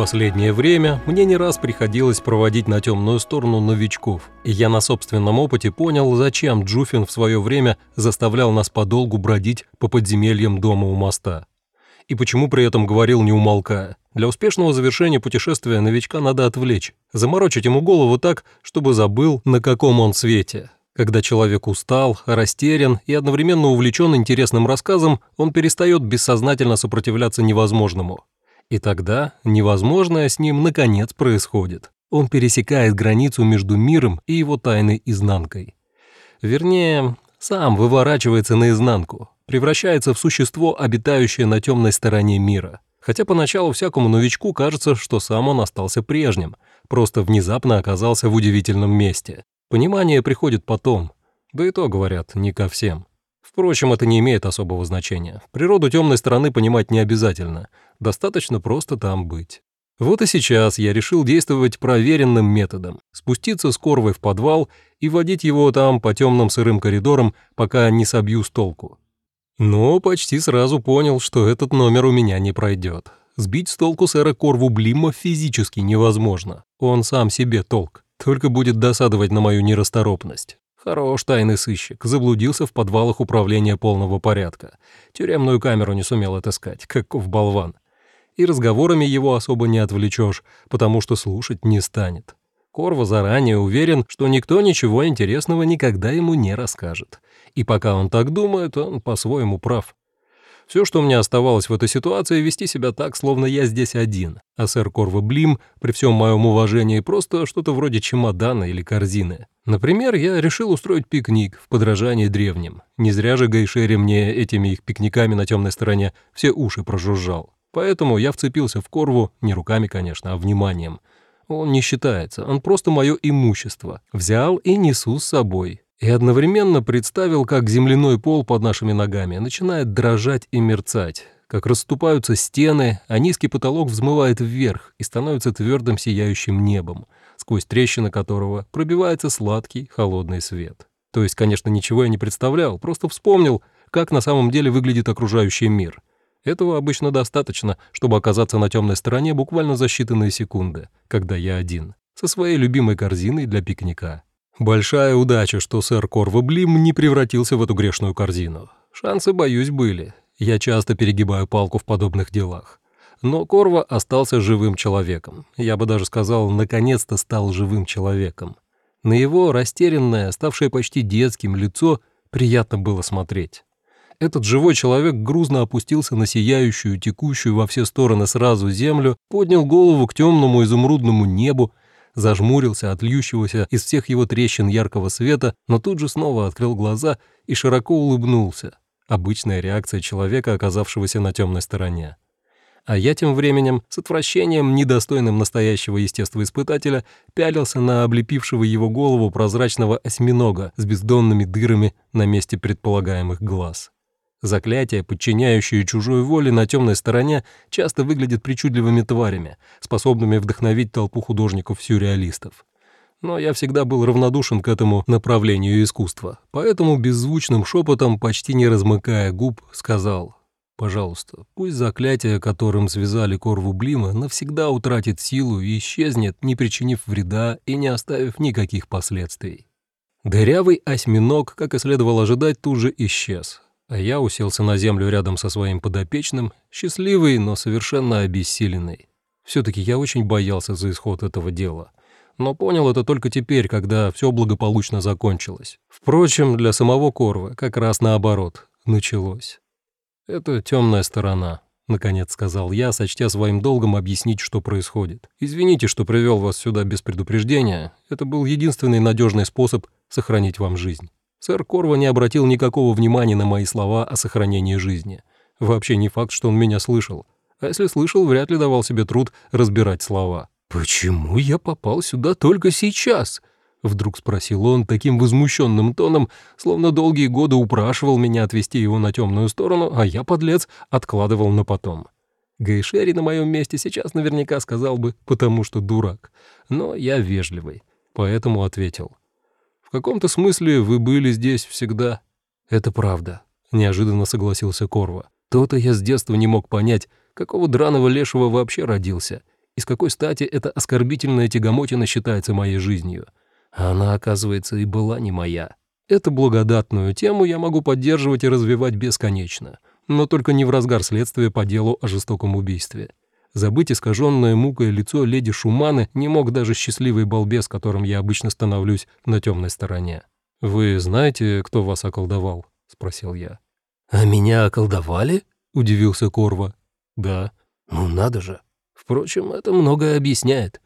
последнее время мне не раз приходилось проводить на темную сторону новичков, и я на собственном опыте понял, зачем Джуфин в свое время заставлял нас подолгу бродить по подземельям дома у моста. И почему при этом говорил не умолкая. Для успешного завершения путешествия новичка надо отвлечь, заморочить ему голову так, чтобы забыл, на каком он свете. Когда человек устал, растерян и одновременно увлечен интересным рассказом, он перестает бессознательно сопротивляться невозможному. И тогда невозможное с ним наконец происходит. Он пересекает границу между миром и его тайной изнанкой. Вернее, сам выворачивается наизнанку, превращается в существо, обитающее на темной стороне мира. Хотя поначалу всякому новичку кажется, что сам он остался прежним, просто внезапно оказался в удивительном месте. Понимание приходит потом, да и то, говорят, не ко всем. Впрочем, это не имеет особого значения. Природу темной стороны понимать не обязательно. Достаточно просто там быть. Вот и сейчас я решил действовать проверенным методом. Спуститься с Корвой в подвал и водить его там по темным сырым коридорам, пока не собью с толку. Но почти сразу понял, что этот номер у меня не пройдет. Сбить с толку сэра Корву Блима физически невозможно. Он сам себе толк. Только будет досадовать на мою нерасторопность. Хорош тайный сыщик, заблудился в подвалах управления полного порядка. Тюремную камеру не сумел отыскать, каков болван. И разговорами его особо не отвлечешь, потому что слушать не станет. Корва заранее уверен, что никто ничего интересного никогда ему не расскажет. И пока он так думает, он по-своему прав. Все, что мне оставалось в этой ситуации, вести себя так, словно я здесь один, а сэр Корва Блим, при всем моем уважении, просто что-то вроде чемодана или корзины. Например, я решил устроить пикник в подражании древним. Не зря же Гайшери мне этими их пикниками на темной стороне все уши прожужжал. Поэтому я вцепился в Корву, не руками, конечно, а вниманием. Он не считается, он просто мое имущество. Взял и несу с собой и одновременно представил, как земляной пол под нашими ногами начинает дрожать и мерцать, как расступаются стены, а низкий потолок взмывает вверх и становится твердым сияющим небом, сквозь трещины которого пробивается сладкий холодный свет. То есть, конечно, ничего я не представлял, просто вспомнил, как на самом деле выглядит окружающий мир. Этого обычно достаточно, чтобы оказаться на темной стороне буквально за считанные секунды, когда я один, со своей любимой корзиной для пикника. Большая удача, что сэр Корва Блим не превратился в эту грешную корзину. Шансы, боюсь, были. Я часто перегибаю палку в подобных делах. Но Корва остался живым человеком. Я бы даже сказал, наконец-то стал живым человеком. На его растерянное, ставшее почти детским лицо приятно было смотреть. Этот живой человек грузно опустился на сияющую, текущую во все стороны сразу землю, поднял голову к темному изумрудному небу зажмурился от льющегося из всех его трещин яркого света, но тут же снова открыл глаза и широко улыбнулся. Обычная реакция человека, оказавшегося на темной стороне. А я тем временем, с отвращением, недостойным настоящего естествоиспытателя, пялился на облепившего его голову прозрачного осьминога с бездонными дырами на месте предполагаемых глаз. Заклятия, подчиняющие чужой воле на темной стороне, часто выглядят причудливыми тварями, способными вдохновить толпу художников-сюрреалистов. Но я всегда был равнодушен к этому направлению искусства, поэтому беззвучным шепотом, почти не размыкая губ, сказал «Пожалуйста, пусть заклятие, которым связали Корву Блима, навсегда утратит силу и исчезнет, не причинив вреда и не оставив никаких последствий». Дырявый осьминог, как и следовало ожидать, тут же исчез, а я уселся на землю рядом со своим подопечным, счастливый, но совершенно обессиленный. Все-таки я очень боялся за исход этого дела. Но понял это только теперь, когда все благополучно закончилось. Впрочем, для самого Корвы как раз наоборот началось. «Это темная сторона», — наконец сказал я, сочтя своим долгом объяснить, что происходит. «Извините, что привел вас сюда без предупреждения. Это был единственный надежный способ сохранить вам жизнь». Сэр Корва не обратил никакого внимания на мои слова о сохранении жизни. Вообще не факт, что он меня слышал. А если слышал, вряд ли давал себе труд разбирать слова. «Почему я попал сюда только сейчас?» Вдруг спросил он таким возмущенным тоном, словно долгие годы упрашивал меня отвести его на темную сторону, а я, подлец, откладывал на потом. Гайшери на моем месте сейчас наверняка сказал бы «потому что дурак». Но я вежливый, поэтому ответил. В каком-то смысле вы были здесь всегда». «Это правда», — неожиданно согласился Корва. «То-то я с детства не мог понять, какого драного лешего вообще родился, и с какой стати эта оскорбительная тягомотина считается моей жизнью? Она, оказывается, и была не моя. Эту благодатную тему я могу поддерживать и развивать бесконечно, но только не в разгар следствия по делу о жестоком убийстве. Забыть искаженное мукой лицо леди Шуманы не мог даже счастливый балбес, которым я обычно становлюсь на темной стороне. «Вы знаете, кто вас околдовал?» — спросил я. «А меня околдовали?» — удивился Корва. «Да». «Ну надо же. Впрочем, это многое объясняет.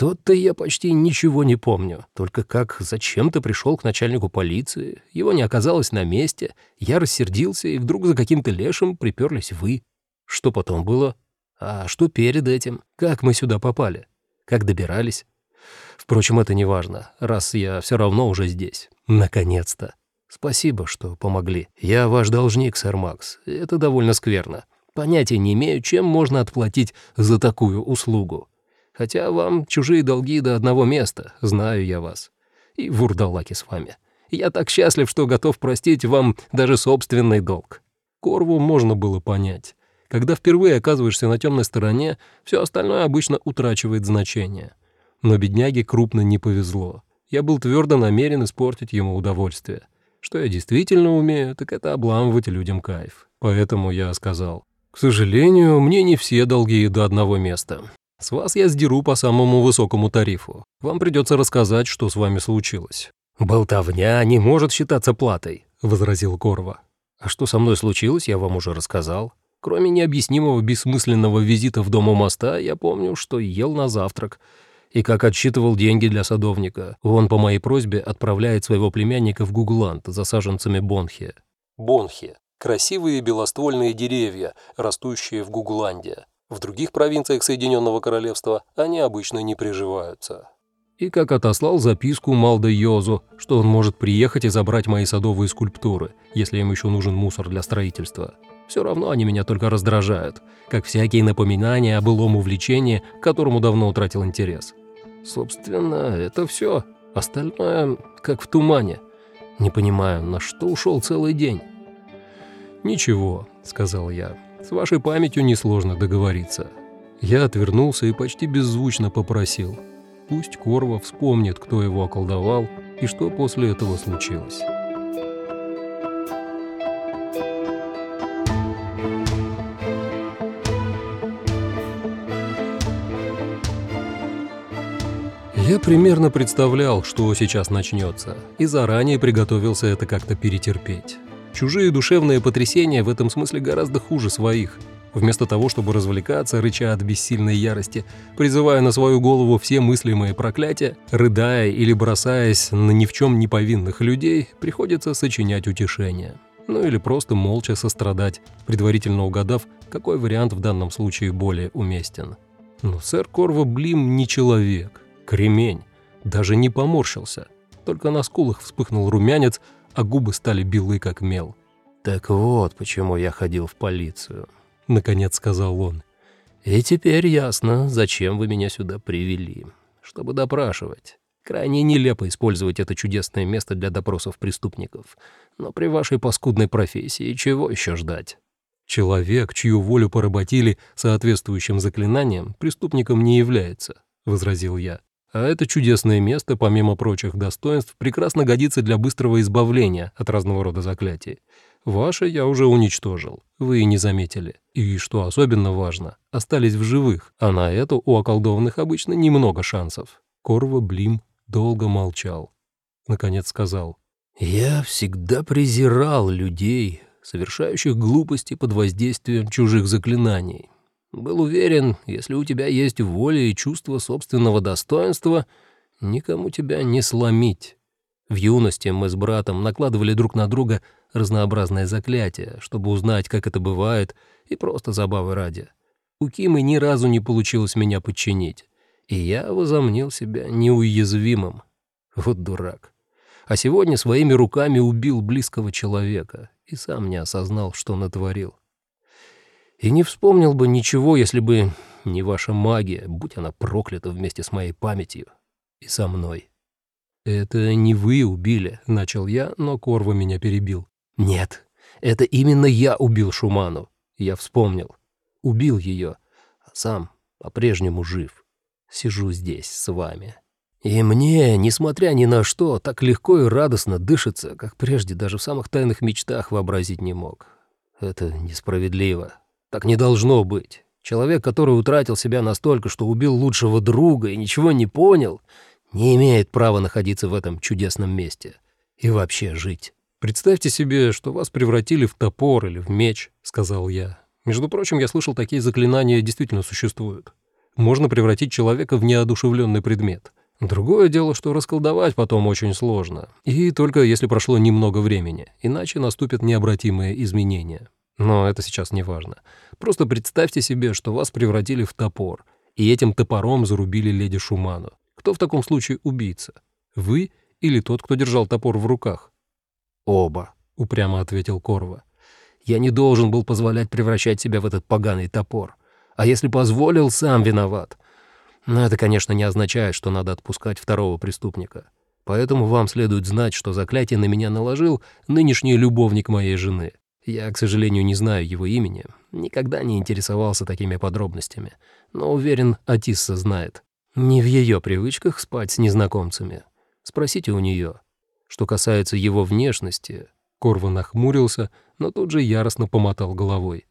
Тот-то я почти ничего не помню. Только как зачем-то пришел к начальнику полиции, его не оказалось на месте, я рассердился, и вдруг за каким-то лешим приперлись вы. Что потом было? А что перед этим? Как мы сюда попали? Как добирались? Впрочем, это не важно, раз я все равно уже здесь. Наконец-то. Спасибо, что помогли. Я ваш должник, сэр Макс. Это довольно скверно. Понятия не имею, чем можно отплатить за такую услугу. Хотя вам чужие долги до одного места, знаю я вас. И вурдалаки с вами. Я так счастлив, что готов простить вам даже собственный долг». Корву можно было понять. Когда впервые оказываешься на темной стороне, все остальное обычно утрачивает значение. Но бедняге крупно не повезло. Я был твердо намерен испортить ему удовольствие. Что я действительно умею, так это обламывать людям кайф. Поэтому я сказал, «К сожалению, мне не все долги до одного места. С вас я сдеру по самому высокому тарифу. Вам придется рассказать, что с вами случилось». «Болтовня не может считаться платой», — возразил Корва. «А что со мной случилось, я вам уже рассказал. Кроме необъяснимого бессмысленного визита в дом у моста, я помню, что ел на завтрак и как отсчитывал деньги для садовника. Он по моей просьбе отправляет своего племянника в Гугланд за саженцами бонхи». Бонхи – красивые белоствольные деревья, растущие в Гугланде. В других провинциях Соединенного Королевства они обычно не приживаются. И как отослал записку Малда Йозу, что он может приехать и забрать мои садовые скульптуры, если им еще нужен мусор для строительства. Все равно они меня только раздражают, как всякие напоминания о былом увлечении, к которому давно утратил интерес. Собственно, это все. Остальное как в тумане. Не понимаю, на что ушел целый день. «Ничего», — сказал я. С вашей памятью несложно договориться». Я отвернулся и почти беззвучно попросил. Пусть Корва вспомнит, кто его околдовал и что после этого случилось. Я примерно представлял, что сейчас начнется, и заранее приготовился это как-то перетерпеть. Чужие душевные потрясения в этом смысле гораздо хуже своих. Вместо того, чтобы развлекаться, рыча от бессильной ярости, призывая на свою голову все мыслимые проклятия, рыдая или бросаясь на ни в чем не повинных людей, приходится сочинять утешение. Ну или просто молча сострадать, предварительно угадав, какой вариант в данном случае более уместен. Но сэр Корво Блим не человек, кремень, даже не поморщился. Только на скулах вспыхнул румянец, а губы стали белы, как мел. «Так вот, почему я ходил в полицию», — наконец сказал он. «И теперь ясно, зачем вы меня сюда привели. Чтобы допрашивать. Крайне нелепо использовать это чудесное место для допросов преступников. Но при вашей паскудной профессии чего еще ждать?» «Человек, чью волю поработили соответствующим заклинанием, преступником не является», — возразил я. А это чудесное место, помимо прочих достоинств, прекрасно годится для быстрого избавления от разного рода заклятий. Ваше я уже уничтожил, вы и не заметили. И, что особенно важно, остались в живых, а на это у околдованных обычно немного шансов. Корва Блим долго молчал. Наконец сказал. «Я всегда презирал людей, совершающих глупости под воздействием чужих заклинаний. Был уверен, если у тебя есть воля и чувство собственного достоинства, никому тебя не сломить. В юности мы с братом накладывали друг на друга разнообразные заклятия, чтобы узнать, как это бывает, и просто забавы ради. У Кимы ни разу не получилось меня подчинить, и я возомнил себя неуязвимым. Вот дурак. А сегодня своими руками убил близкого человека и сам не осознал, что натворил. И не вспомнил бы ничего, если бы не ваша магия, будь она проклята вместе с моей памятью и со мной. «Это не вы убили», — начал я, но Корва меня перебил. «Нет, это именно я убил Шуману. Я вспомнил. Убил ее, а сам по-прежнему жив. Сижу здесь с вами. И мне, несмотря ни на что, так легко и радостно дышится, как прежде даже в самых тайных мечтах вообразить не мог. Это несправедливо. Так не должно быть. Человек, который утратил себя настолько, что убил лучшего друга и ничего не понял, не имеет права находиться в этом чудесном месте и вообще жить. «Представьте себе, что вас превратили в топор или в меч», — сказал я. «Между прочим, я слышал, такие заклинания действительно существуют. Можно превратить человека в неодушевленный предмет. Другое дело, что расколдовать потом очень сложно. И только если прошло немного времени, иначе наступят необратимые изменения. Но это сейчас не важно. Просто представьте себе, что вас превратили в топор, и этим топором зарубили леди Шуману. Кто в таком случае убийца? Вы или тот, кто держал топор в руках? «Оба», — упрямо ответил Корва. «Я не должен был позволять превращать себя в этот поганый топор. А если позволил, сам виноват. Но это, конечно, не означает, что надо отпускать второго преступника. Поэтому вам следует знать, что заклятие на меня наложил нынешний любовник моей жены. Я, к сожалению, не знаю его имени, никогда не интересовался такими подробностями, но уверен, Атисса знает. Не в ее привычках спать с незнакомцами. Спросите у нее. Что касается его внешности, Корва нахмурился, но тут же яростно помотал головой.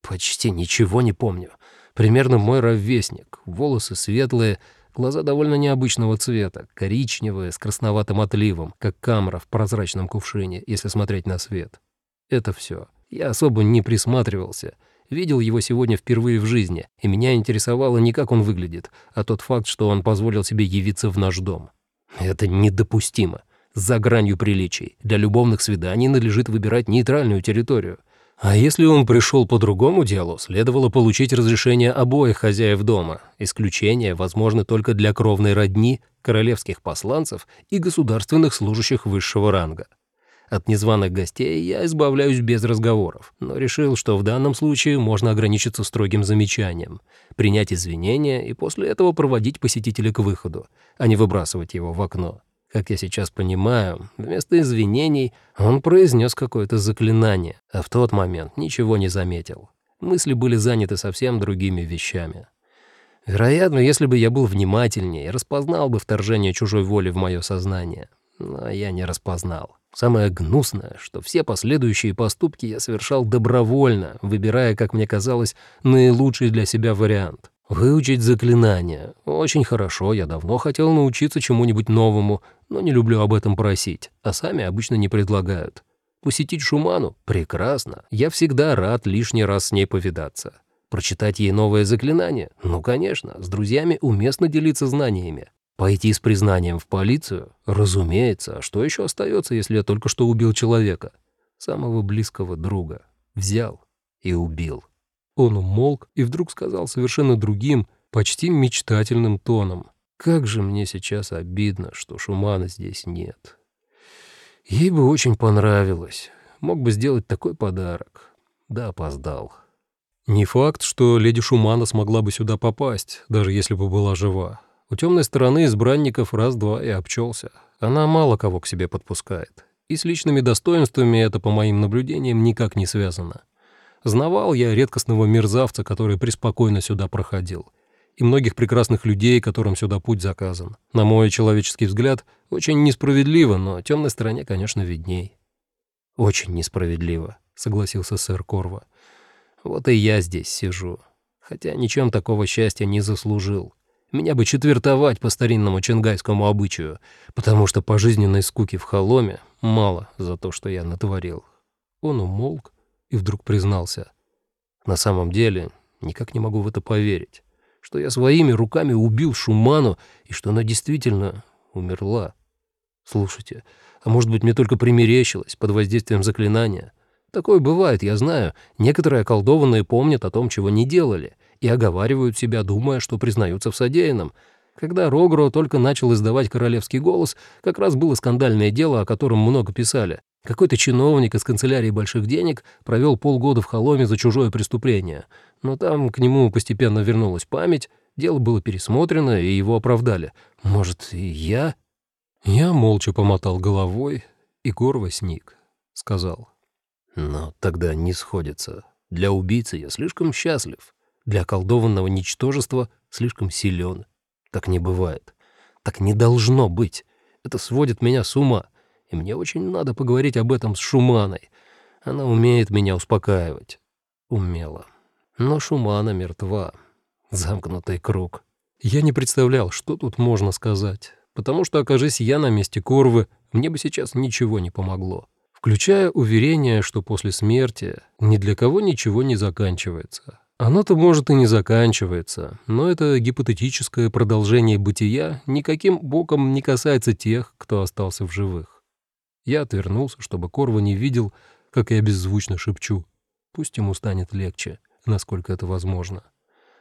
«Почти ничего не помню. Примерно мой ровесник. Волосы светлые, глаза довольно необычного цвета, коричневые, с красноватым отливом, как камера в прозрачном кувшине, если смотреть на свет. Это все. Я особо не присматривался. Видел его сегодня впервые в жизни, и меня интересовало не как он выглядит, а тот факт, что он позволил себе явиться в наш дом. Это недопустимо за гранью приличий. Для любовных свиданий надлежит выбирать нейтральную территорию. А если он пришел по другому делу, следовало получить разрешение обоих хозяев дома. Исключения возможны только для кровной родни, королевских посланцев и государственных служащих высшего ранга. От незваных гостей я избавляюсь без разговоров, но решил, что в данном случае можно ограничиться строгим замечанием, принять извинения и после этого проводить посетителя к выходу, а не выбрасывать его в окно. Как я сейчас понимаю, вместо извинений он произнес какое-то заклинание, а в тот момент ничего не заметил. Мысли были заняты совсем другими вещами. Вероятно, если бы я был внимательнее, распознал бы вторжение чужой воли в мое сознание. Но я не распознал. Самое гнусное, что все последующие поступки я совершал добровольно, выбирая, как мне казалось, наилучший для себя вариант. Выучить заклинание. Очень хорошо, я давно хотел научиться чему-нибудь новому, но не люблю об этом просить, а сами обычно не предлагают. Посетить Шуману? Прекрасно. Я всегда рад лишний раз с ней повидаться. Прочитать ей новое заклинание? Ну, конечно, с друзьями уместно делиться знаниями. Пойти с признанием в полицию? Разумеется. А что еще остается, если я только что убил человека? Самого близкого друга. Взял и убил. Он умолк и вдруг сказал совершенно другим, почти мечтательным тоном. «Как же мне сейчас обидно, что Шумана здесь нет. Ей бы очень понравилось. Мог бы сделать такой подарок. Да опоздал». Не факт, что леди Шумана смогла бы сюда попасть, даже если бы была жива. У темной стороны избранников раз-два и обчелся. Она мало кого к себе подпускает. И с личными достоинствами это, по моим наблюдениям, никак не связано. Знавал я редкостного мерзавца, который преспокойно сюда проходил, и многих прекрасных людей, которым сюда путь заказан. На мой человеческий взгляд, очень несправедливо, но темной стороне, конечно, видней». «Очень несправедливо», — согласился сэр Корва. «Вот и я здесь сижу, хотя ничем такого счастья не заслужил. Меня бы четвертовать по старинному чингайскому обычаю, потому что пожизненной скуки в холоме мало за то, что я натворил». Он умолк, и вдруг признался. «На самом деле, никак не могу в это поверить, что я своими руками убил Шуману и что она действительно умерла. Слушайте, а может быть, мне только примерещилось под воздействием заклинания? Такое бывает, я знаю. Некоторые околдованные помнят о том, чего не делали, и оговаривают себя, думая, что признаются в содеянном. Когда Рогро только начал издавать королевский голос, как раз было скандальное дело, о котором много писали. Какой-то чиновник из канцелярии больших денег провел полгода в холоме за чужое преступление, но там к нему постепенно вернулась память, дело было пересмотрено, и его оправдали. Может, и я? Я молча помотал головой, и Горва сник, сказал. Но тогда не сходится. Для убийцы я слишком счастлив. Для околдованного ничтожества слишком силен. Так не бывает. Так не должно быть. Это сводит меня с ума. И мне очень надо поговорить об этом с Шуманой. Она умеет меня успокаивать. Умела. Но Шумана мертва. Замкнутый круг. Я не представлял, что тут можно сказать. Потому что, окажись я на месте Корвы, мне бы сейчас ничего не помогло. Включая уверение, что после смерти ни для кого ничего не заканчивается. Оно-то, может, и не заканчивается, но это гипотетическое продолжение бытия никаким боком не касается тех, кто остался в живых. Я отвернулся, чтобы Корва не видел, как я беззвучно шепчу. Пусть ему станет легче, насколько это возможно.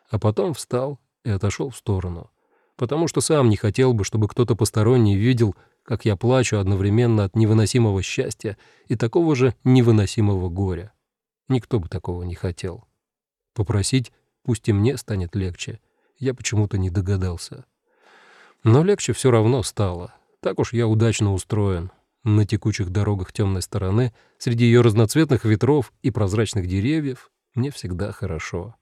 А потом встал и отошел в сторону, потому что сам не хотел бы, чтобы кто-то посторонний видел, как я плачу одновременно от невыносимого счастья и такого же невыносимого горя. Никто бы такого не хотел. Попросить, пусть и мне станет легче, я почему-то не догадался. Но легче все равно стало. Так уж я удачно устроен. На текучих дорогах темной стороны, среди ее разноцветных ветров и прозрачных деревьев, мне всегда хорошо.